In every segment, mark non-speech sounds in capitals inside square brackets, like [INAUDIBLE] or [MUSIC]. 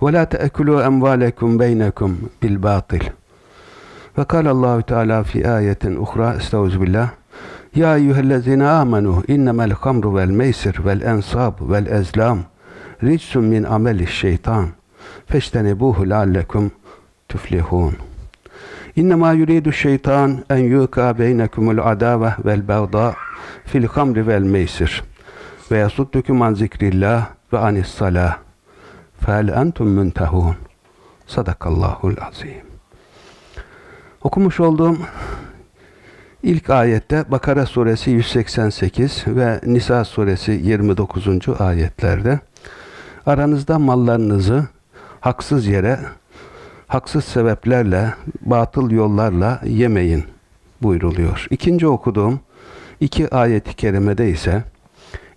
ولا تأكلوا أموالكم بينكم بالباطل وقال الله تعالى في آية أخرى استوذ بالله يا أيها الذين آمنوا إنما الخمر والميسر والأنصاب والأزلام رجس من عمل الشيطان فاجتنبوه لعلكم تفلحون إنما يريد الشيطان أن يوقع بينكم العداوة والبغضاء في الخمر والميسر ويصدكم عن ذكر الله وعن الصلاة فَهَلْ اَنْتُمْ مُنْتَهُونَ Sadakallahul azim. Okumuş olduğum ilk ayette Bakara suresi 188 ve Nisa suresi 29. ayetlerde aranızda mallarınızı haksız yere, haksız sebeplerle, batıl yollarla yemeyin buyruluyor. İkinci okuduğum iki ayet-i kerimede ise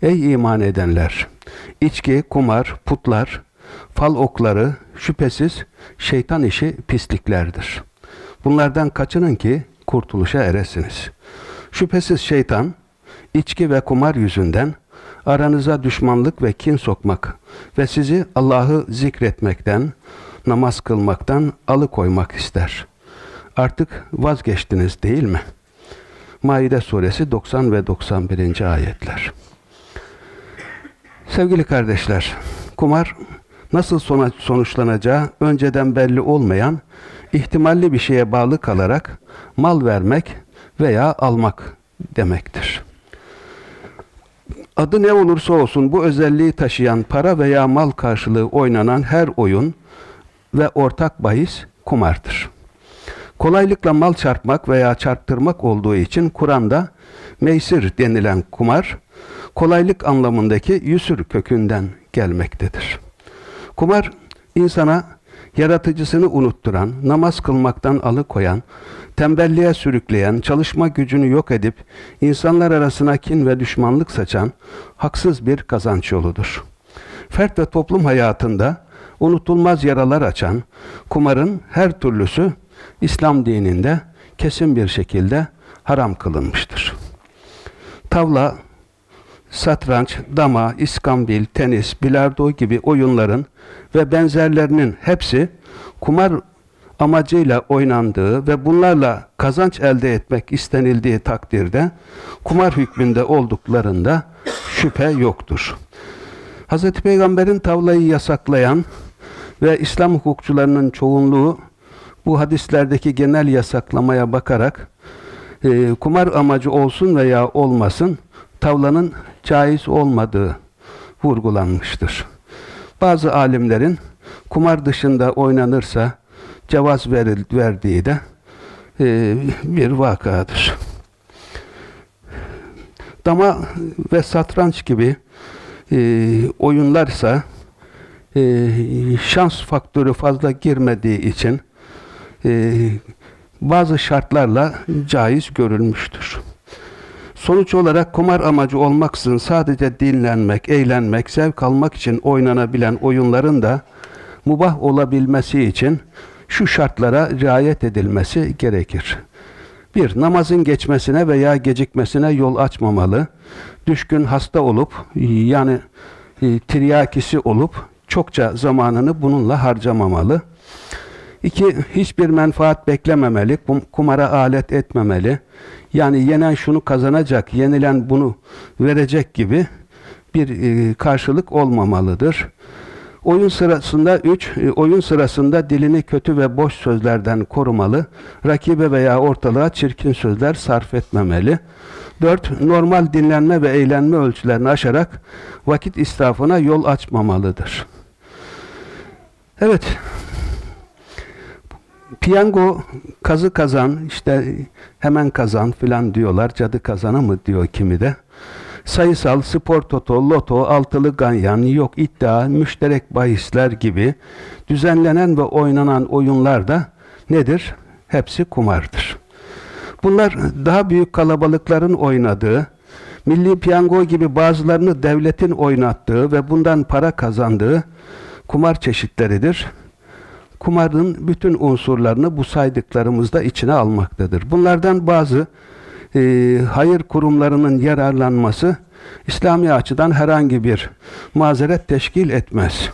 Ey iman edenler! içki, kumar, putlar, fal okları şüphesiz şeytan işi pisliklerdir. Bunlardan kaçının ki kurtuluşa eresiniz. Şüphesiz şeytan içki ve kumar yüzünden aranıza düşmanlık ve kin sokmak ve sizi Allah'ı zikretmekten, namaz kılmaktan alıkoymak ister. Artık vazgeçtiniz değil mi? Maide suresi 90 ve 91. ayetler. Sevgili kardeşler, kumar nasıl sonuçlanacağı önceden belli olmayan, ihtimalli bir şeye bağlı kalarak mal vermek veya almak demektir. Adı ne olursa olsun bu özelliği taşıyan para veya mal karşılığı oynanan her oyun ve ortak bahis kumardır. Kolaylıkla mal çarpmak veya çarptırmak olduğu için Kur'an'da meysir denilen kumar, kolaylık anlamındaki yüsür kökünden gelmektedir. Kumar insana yaratıcısını unutturan, namaz kılmaktan alıkoyan, tembelliğe sürükleyen, çalışma gücünü yok edip insanlar arasına kin ve düşmanlık saçan haksız bir kazanç yoludur. Fert ve toplum hayatında unutulmaz yaralar açan kumarın her türlüsü İslam dininde kesin bir şekilde haram kılınmıştır. Tavla, satranç, dama, iskambil, tenis, bilardo gibi oyunların ve benzerlerinin hepsi kumar amacıyla oynandığı ve bunlarla kazanç elde etmek istenildiği takdirde kumar hükmünde olduklarında şüphe yoktur. Hz. Peygamber'in tavlayı yasaklayan ve İslam hukukçularının çoğunluğu bu hadislerdeki genel yasaklamaya bakarak e, kumar amacı olsun veya olmasın tavlanın caiz olmadığı vurgulanmıştır. Bazı alimlerin kumar dışında oynanırsa cevaz verdiği de e, bir vakadır. Dama ve satranç gibi e, oyunlarsa e, şans faktörü fazla girmediği için e, bazı şartlarla caiz görülmüştür. Sonuç olarak kumar amacı olmaksızın sadece dinlenmek, eğlenmek, zevk almak için oynanabilen oyunların da mubah olabilmesi için şu şartlara riayet edilmesi gerekir. Bir, namazın geçmesine veya gecikmesine yol açmamalı. Düşkün hasta olup, yani e, tiryakisi olup, çokça zamanını bununla harcamamalı. İki, hiçbir menfaat beklememeli, kumara alet etmemeli. Yani yenen şunu kazanacak, yenilen bunu verecek gibi bir e, karşılık olmamalıdır. Oyun sırasında 3. Oyun sırasında dilini kötü ve boş sözlerden korumalı. Rakibe veya ortalığa çirkin sözler sarf etmemeli. 4. Normal dinlenme ve eğlenme ölçülerini aşarak vakit israfına yol açmamalıdır. Evet. Piyango kazı kazan, işte hemen kazan filan diyorlar. Cadı kazana mı diyor kimi de. Sayısal, spor toto, loto, altılı ganyan, yok iddia, müşterek bahisler gibi düzenlenen ve oynanan oyunlar da nedir? Hepsi kumardır. Bunlar daha büyük kalabalıkların oynadığı, milli piyango gibi bazılarını devletin oynattığı ve bundan para kazandığı kumar çeşitleridir. Kumarın bütün unsurlarını bu saydıklarımızda içine almaktadır. Bunlardan bazı e, hayır kurumlarının yararlanması İslami açıdan herhangi bir mazeret teşkil etmez.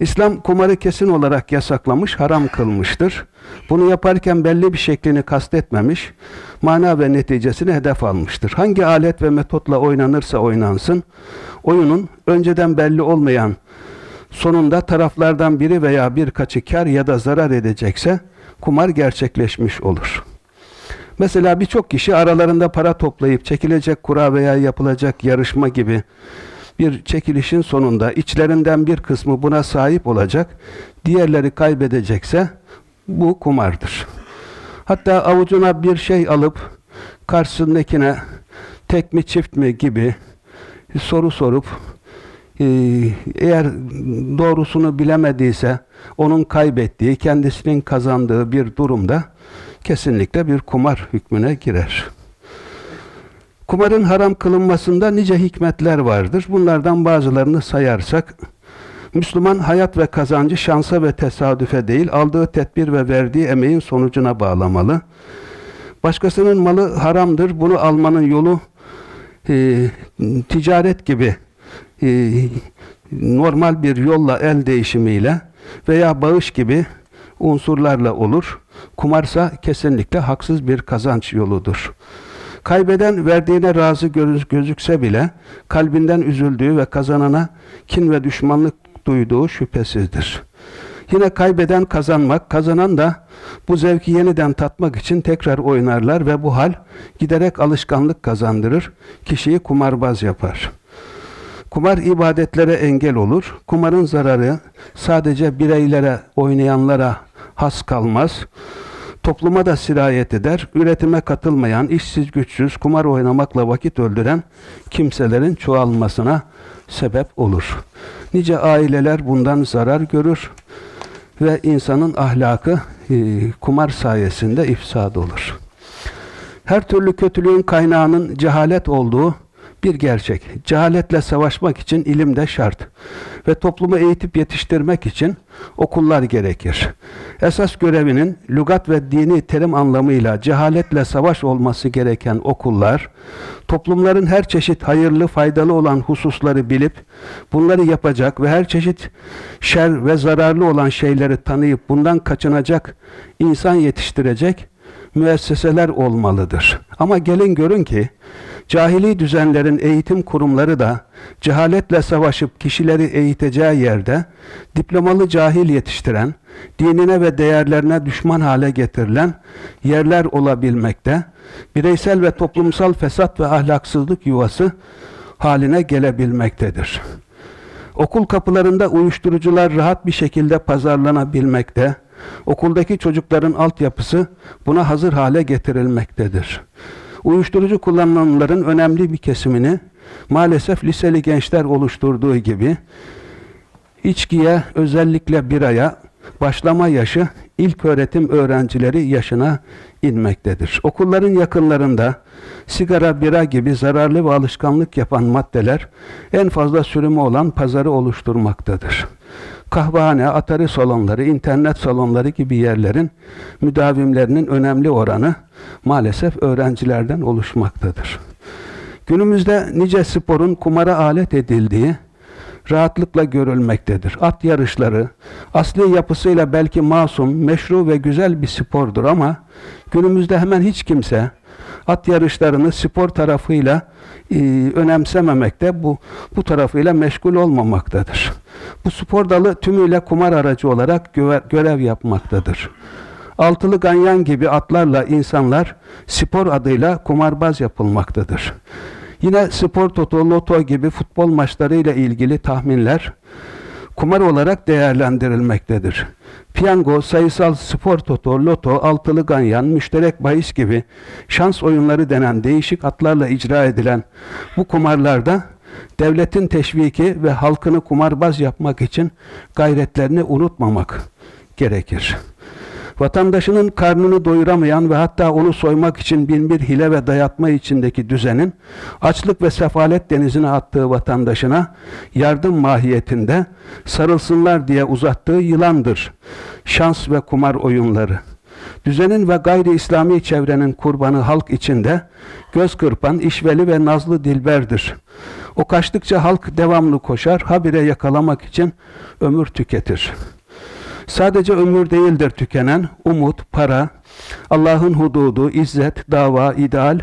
İslam kumarı kesin olarak yasaklamış, haram kılmıştır. Bunu yaparken belli bir şeklini kastetmemiş, mana ve neticesini hedef almıştır. Hangi alet ve metotla oynanırsa oynansın, oyunun önceden belli olmayan sonunda taraflardan biri veya birkaçı kar ya da zarar edecekse kumar gerçekleşmiş olur. Mesela birçok kişi aralarında para toplayıp çekilecek kura veya yapılacak yarışma gibi bir çekilişin sonunda içlerinden bir kısmı buna sahip olacak, diğerleri kaybedecekse bu kumardır. Hatta avucuna bir şey alıp karşısındakine tek mi çift mi gibi soru sorup eğer doğrusunu bilemediyse onun kaybettiği, kendisinin kazandığı bir durumda kesinlikle bir kumar hükmüne girer. Kumarın haram kılınmasında nice hikmetler vardır. Bunlardan bazılarını sayarsak, Müslüman hayat ve kazancı şansa ve tesadüfe değil, aldığı tedbir ve verdiği emeğin sonucuna bağlamalı. Başkasının malı haramdır, bunu almanın yolu e, ticaret gibi e, normal bir yolla el değişimiyle veya bağış gibi unsurlarla olur. Kumarsa kesinlikle haksız bir kazanç yoludur. Kaybeden verdiğine razı gözükse bile kalbinden üzüldüğü ve kazanana kin ve düşmanlık duyduğu şüphesizdir. Yine kaybeden kazanmak, kazanan da bu zevki yeniden tatmak için tekrar oynarlar ve bu hal giderek alışkanlık kazandırır, kişiyi kumarbaz yapar. Kumar ibadetlere engel olur. Kumarın zararı sadece bireylere, oynayanlara has kalmaz. Topluma da sirayet eder. Üretime katılmayan, işsiz güçsüz, kumar oynamakla vakit öldüren kimselerin çoğalmasına sebep olur. Nice aileler bundan zarar görür ve insanın ahlakı e, kumar sayesinde ifsad olur. Her türlü kötülüğün kaynağının cehalet olduğu bir gerçek. Cehaletle savaşmak için ilim de şart. Ve toplumu eğitip yetiştirmek için okullar gerekir. Esas görevinin lügat ve dini terim anlamıyla cehaletle savaş olması gereken okullar, toplumların her çeşit hayırlı, faydalı olan hususları bilip, bunları yapacak ve her çeşit şer ve zararlı olan şeyleri tanıyıp bundan kaçınacak insan yetiştirecek müesseseler olmalıdır. Ama gelin görün ki, Cahili düzenlerin eğitim kurumları da cehaletle savaşıp kişileri eğiteceği yerde diplomalı cahil yetiştiren, dinine ve değerlerine düşman hale getirilen yerler olabilmekte, bireysel ve toplumsal fesat ve ahlaksızlık yuvası haline gelebilmektedir. Okul kapılarında uyuşturucular rahat bir şekilde pazarlanabilmekte, okuldaki çocukların altyapısı buna hazır hale getirilmektedir uyuşturucu kullananların önemli bir kesimini maalesef liseli gençler oluşturduğu gibi içkiye özellikle biraya başlama yaşı ilk öğretim öğrencileri yaşına inmektedir. Okulların yakınlarında sigara, bira gibi zararlı ve alışkanlık yapan maddeler en fazla sürümü olan pazarı oluşturmaktadır kahvehane, atari salonları, internet salonları gibi yerlerin müdavimlerinin önemli oranı maalesef öğrencilerden oluşmaktadır. Günümüzde nice sporun kumara alet edildiği rahatlıkla görülmektedir. At yarışları asli yapısıyla belki masum, meşru ve güzel bir spordur ama günümüzde hemen hiç kimse at yarışlarını spor tarafıyla e, önemsememekte, bu, bu tarafıyla meşgul olmamaktadır. Bu spor dalı tümüyle kumar aracı olarak görev yapmaktadır. Altılı ganyan gibi atlarla insanlar spor adıyla kumarbaz yapılmaktadır. Yine spor toto, loto gibi futbol maçlarıyla ilgili tahminler kumar olarak değerlendirilmektedir. Piyango, sayısal spor toto, loto, altılı ganyan, müşterek bahis gibi şans oyunları denen değişik atlarla icra edilen bu kumarlarda devletin teşviki ve halkını kumarbaz yapmak için gayretlerini unutmamak gerekir vatandaşının karnını doyuramayan ve hatta onu soymak için bin bir hile ve dayatma içindeki düzenin açlık ve sefalet denizine attığı vatandaşına yardım mahiyetinde sarılsınlar diye uzattığı yılandır. Şans ve kumar oyunları. Düzenin ve gayri İslami çevrenin kurbanı halk içinde göz kırpan, işveli ve nazlı dilberdir. O kaçtıkça halk devamlı koşar, habire yakalamak için ömür tüketir.'' Sadece ömür değildir tükenen, umut, para, Allah'ın hududu, izzet, dava, ideal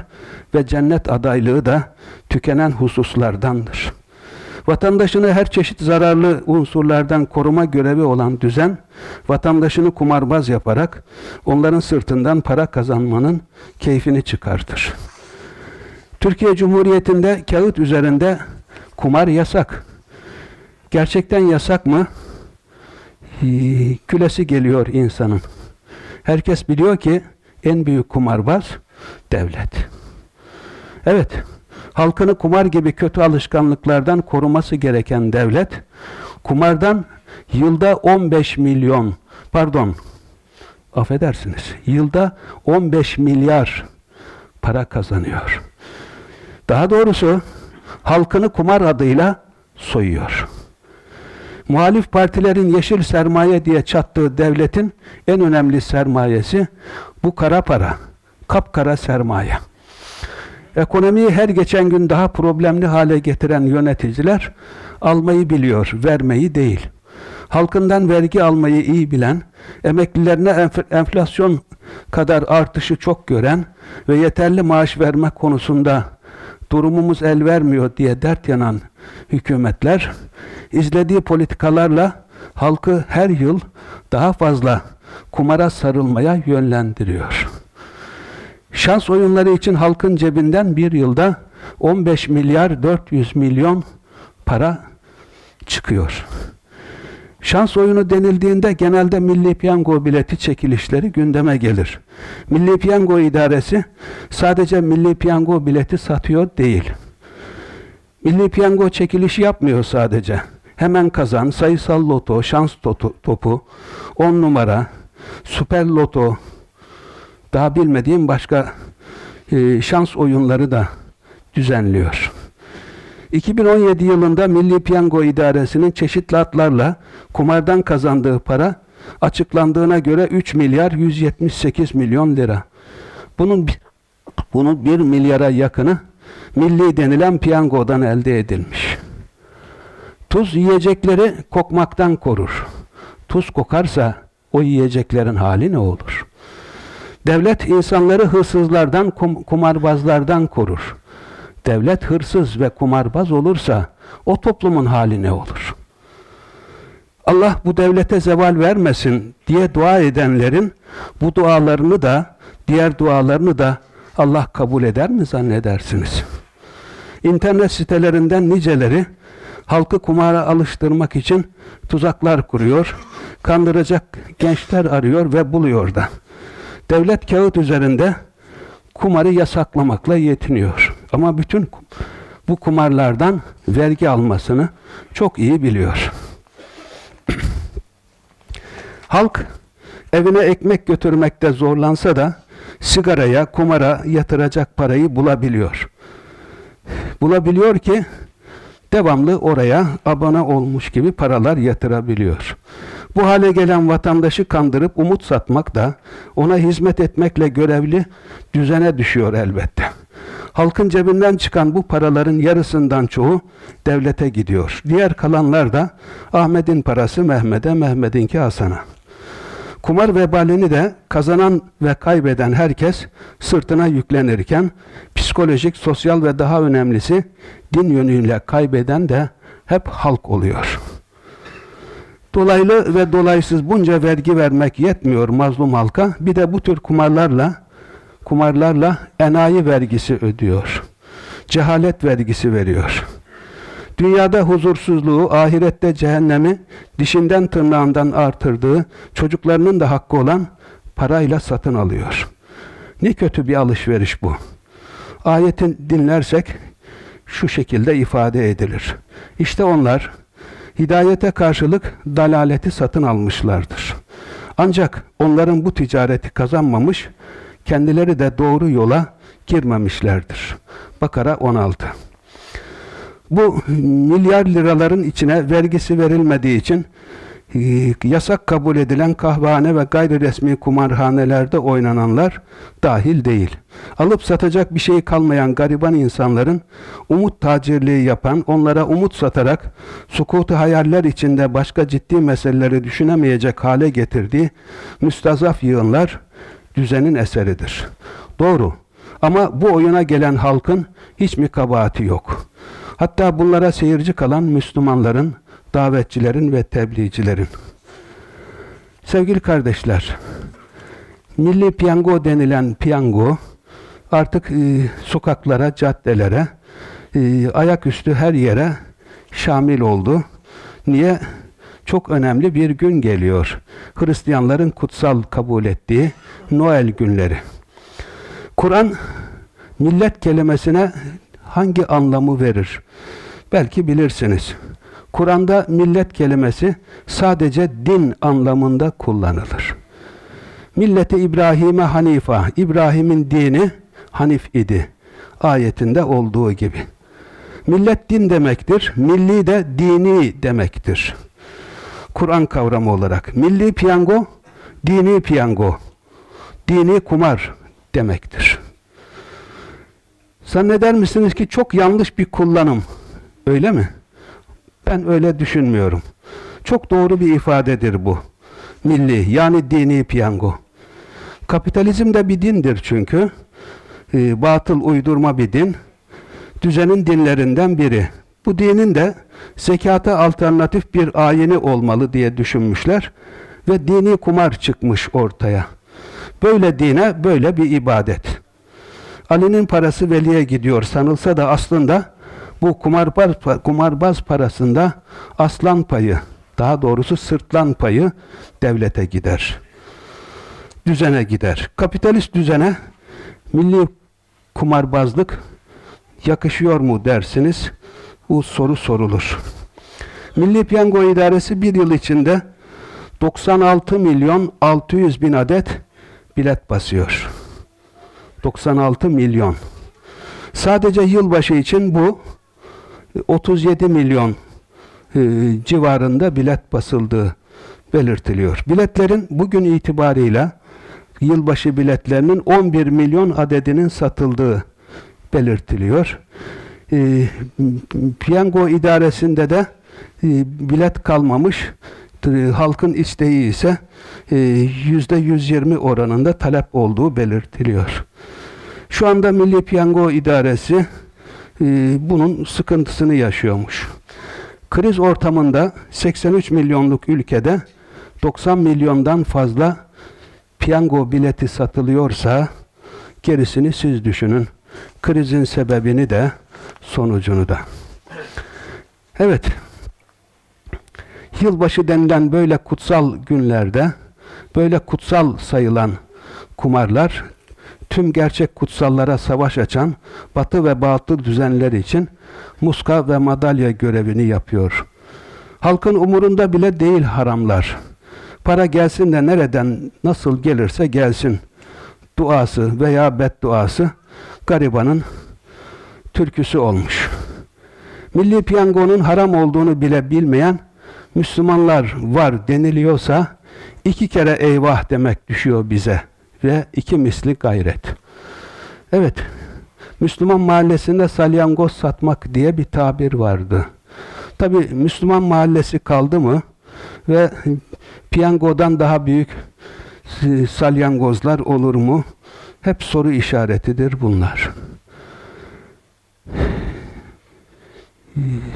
ve cennet adaylığı da tükenen hususlardandır. Vatandaşını her çeşit zararlı unsurlardan koruma görevi olan düzen, vatandaşını kumarbaz yaparak onların sırtından para kazanmanın keyfini çıkartır. Türkiye Cumhuriyeti'nde kağıt üzerinde kumar yasak. Gerçekten yasak mı? Ee, külesi geliyor insanın. Herkes biliyor ki en büyük kumarbaz devlet. Evet, halkını kumar gibi kötü alışkanlıklardan koruması gereken devlet, kumardan yılda 15 milyon, pardon, affedersiniz, yılda 15 milyar para kazanıyor. Daha doğrusu halkını kumar adıyla soyuyor muhalif partilerin yeşil sermaye diye çattığı devletin en önemli sermayesi bu kara para, kapkara sermaye. Ekonomiyi her geçen gün daha problemli hale getiren yöneticiler almayı biliyor, vermeyi değil. Halkından vergi almayı iyi bilen, emeklilerine enflasyon kadar artışı çok gören ve yeterli maaş verme konusunda durumumuz el vermiyor diye dert yanan hükümetler izlediği politikalarla halkı her yıl daha fazla kumara sarılmaya yönlendiriyor. Şans oyunları için halkın cebinden bir yılda 15 milyar 400 milyon para çıkıyor. Şans oyunu denildiğinde genelde Milli Piyango bileti çekilişleri gündeme gelir. Milli Piyango İdaresi sadece Milli Piyango bileti satıyor değil. Milli Piyango çekilişi yapmıyor sadece. Hemen kazan, sayısal loto, şans topu, topu 10 numara, süper loto, daha bilmediğim başka e, şans oyunları da düzenliyor. 2017 yılında Milli Piyango İdaresi'nin çeşitli atlarla kumardan kazandığı para açıklandığına göre 3 milyar 178 milyon lira. Bunun bunun 1 milyara yakını milli denilen piyangodan elde edilmiş. Tuz yiyecekleri kokmaktan korur. Tuz kokarsa o yiyeceklerin hali ne olur? Devlet insanları hırsızlardan, kum, kumarbazlardan korur. Devlet hırsız ve kumarbaz olursa o toplumun hali ne olur? Allah bu devlete zeval vermesin diye dua edenlerin bu dualarını da diğer dualarını da Allah kabul eder mi zannedersiniz? İnternet sitelerinden niceleri halkı kumara alıştırmak için tuzaklar kuruyor, kandıracak gençler arıyor ve buluyor da. Devlet kağıt üzerinde kumarı yasaklamakla yetiniyor. Ama bütün bu kumarlardan vergi almasını çok iyi biliyor. [CLEARS THROAT] Halk evine ekmek götürmekte zorlansa da sigaraya, kumara yatıracak parayı bulabiliyor. Bulabiliyor ki devamlı oraya abone olmuş gibi paralar yatırabiliyor. Bu hale gelen vatandaşı kandırıp umut satmak da ona hizmet etmekle görevli düzene düşüyor elbette. Halkın cebinden çıkan bu paraların yarısından çoğu devlete gidiyor. Diğer kalanlar da Ahmet'in parası Mehmet'e, Mehmet'inki Hasan'a. Kumar vebalini de kazanan ve kaybeden herkes sırtına yüklenirken psikolojik, sosyal ve daha önemlisi din yönüyle kaybeden de hep halk oluyor. Dolaylı ve dolaysız bunca vergi vermek yetmiyor mazlum halka. Bir de bu tür kumarlarla kumarlarla enayi vergisi ödüyor. Cehalet vergisi veriyor. Dünyada huzursuzluğu, ahirette cehennemi dişinden tırnağından artırdığı, çocuklarının da hakkı olan parayla satın alıyor. Ne kötü bir alışveriş bu. Ayetin dinlersek şu şekilde ifade edilir. İşte onlar hidayete karşılık dalaleti satın almışlardır. Ancak onların bu ticareti kazanmamış, kendileri de doğru yola girmemişlerdir. Bakara 16 bu milyar liraların içine vergisi verilmediği için e, yasak kabul edilen kahvehane ve gayri resmi kumarhanelerde oynananlar dahil değil. Alıp satacak bir şey kalmayan gariban insanların umut tacirliği yapan, onlara umut satarak sukutu hayaller içinde başka ciddi meseleleri düşünemeyecek hale getirdiği müstazaf yığınlar düzenin eseridir. Doğru. Ama bu oyuna gelen halkın hiç mi kabahati yok? Hatta bunlara seyirci kalan Müslümanların, davetçilerin ve tebliğcilerin. Sevgili kardeşler, milli piyango denilen piyango artık e, sokaklara, caddelere, e, ayaküstü her yere şamil oldu. Niye? Çok önemli bir gün geliyor. Hristiyanların kutsal kabul ettiği Noel günleri. Kur'an millet kelimesine hangi anlamı verir? Belki bilirsiniz. Kur'an'da millet kelimesi sadece din anlamında kullanılır. Milleti İbrahim'e Hanifa, İbrahim'in dini Hanif idi. Ayetinde olduğu gibi. Millet din demektir, milli de dini demektir. Kur'an kavramı olarak. Milli piyango, dini piyango, dini kumar demektir. Zanneder misiniz ki çok yanlış bir kullanım? Öyle mi? Ben öyle düşünmüyorum. Çok doğru bir ifadedir bu. Milli yani dini piyango. Kapitalizm de bir dindir çünkü. E, batıl uydurma bir din. Düzenin dinlerinden biri. Bu dinin de zekata alternatif bir ayini olmalı diye düşünmüşler ve dini kumar çıkmış ortaya. Böyle dine böyle bir ibadet. Ali'nin parası veliye gidiyor sanılsa da aslında bu kumarbaz, kumarbaz parasında aslan payı, daha doğrusu sırtlan payı devlete gider. Düzene gider. Kapitalist düzene milli kumarbazlık yakışıyor mu dersiniz? Bu soru sorulur. Milli Piyango İdaresi bir yıl içinde 96 milyon 600 bin adet bilet basıyor. 96 milyon. Sadece yılbaşı için bu 37 milyon e, civarında bilet basıldığı belirtiliyor. Biletlerin bugün itibarıyla yılbaşı biletlerinin 11 milyon adedinin satıldığı belirtiliyor. E, piyango idaresinde de e, bilet kalmamış. Halkın isteği ise e, yüzde 120 oranında talep olduğu belirtiliyor. Şu anda Milli Piyango İdaresi e, bunun sıkıntısını yaşıyormuş. Kriz ortamında 83 milyonluk ülkede 90 milyondan fazla piyango bileti satılıyorsa gerisini siz düşünün. Krizin sebebini de sonucunu da. Evet. Yılbaşı denilen böyle kutsal günlerde böyle kutsal sayılan kumarlar tüm gerçek kutsallara savaş açan batı ve batıl düzenler için muska ve madalya görevini yapıyor. Halkın umurunda bile değil haramlar. Para gelsin de nereden nasıl gelirse gelsin duası veya bedduası garibanın türküsü olmuş. Milli piyangonun haram olduğunu bile bilmeyen Müslümanlar var deniliyorsa iki kere eyvah demek düşüyor bize ve iki misli gayret. Evet, Müslüman mahallesinde salyangoz satmak diye bir tabir vardı. Tabi Müslüman mahallesi kaldı mı ve piyangodan daha büyük salyangozlar olur mu? Hep soru işaretidir bunlar.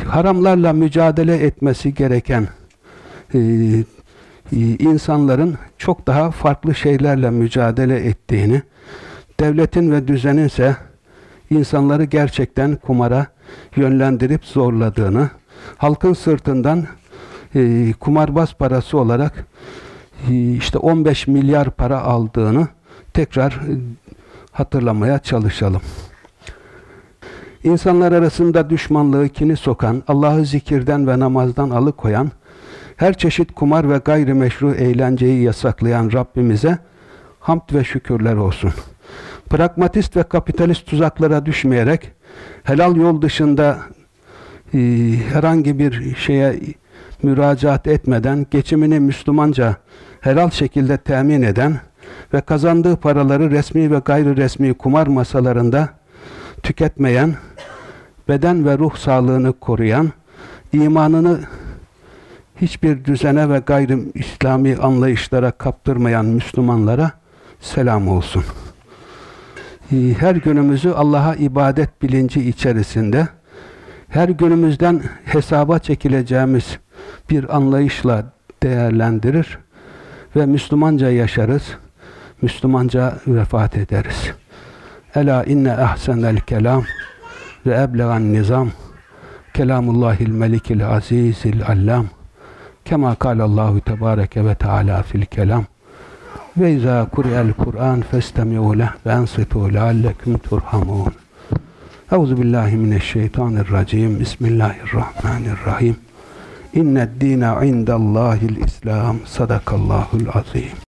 Haramlarla mücadele etmesi gereken e, insanların çok daha farklı şeylerle mücadele ettiğini, devletin ve düzenin ise insanları gerçekten kumara yönlendirip zorladığını, halkın sırtından e, kumarbaz parası olarak e, işte 15 milyar para aldığını tekrar e, hatırlamaya çalışalım. İnsanlar arasında düşmanlığı, kini sokan, Allah'ı zikirden ve namazdan alıkoyan, her çeşit kumar ve gayrimeşru eğlenceyi yasaklayan Rabbimize hamd ve şükürler olsun. Pragmatist ve kapitalist tuzaklara düşmeyerek helal yol dışında e, herhangi bir şeye müracaat etmeden geçimini Müslümanca helal şekilde temin eden ve kazandığı paraları resmi ve gayri resmi kumar masalarında tüketmeyen, beden ve ruh sağlığını koruyan, imanını hiçbir düzene ve gayri İslami anlayışlara kaptırmayan Müslümanlara selam olsun. Ee, her günümüzü Allah'a ibadet bilinci içerisinde, her günümüzden hesaba çekileceğimiz bir anlayışla değerlendirir ve Müslümanca yaşarız, Müslümanca vefat ederiz. Ela inne ahsenel kelam ve eblegan nizam. Kelamullahil melikil azizil allam. Kema kâlallahu tebâreke ve teâlâ fil kelam. Ve izâ kuri'el Kur'an festemi'û leh ve ensitû leallekum turhamûn. Euzu billahi mineşşeytanirracim Bismillahirrahmanirrahim. İnned dîne indallâhil İslam Sadakallahul azîm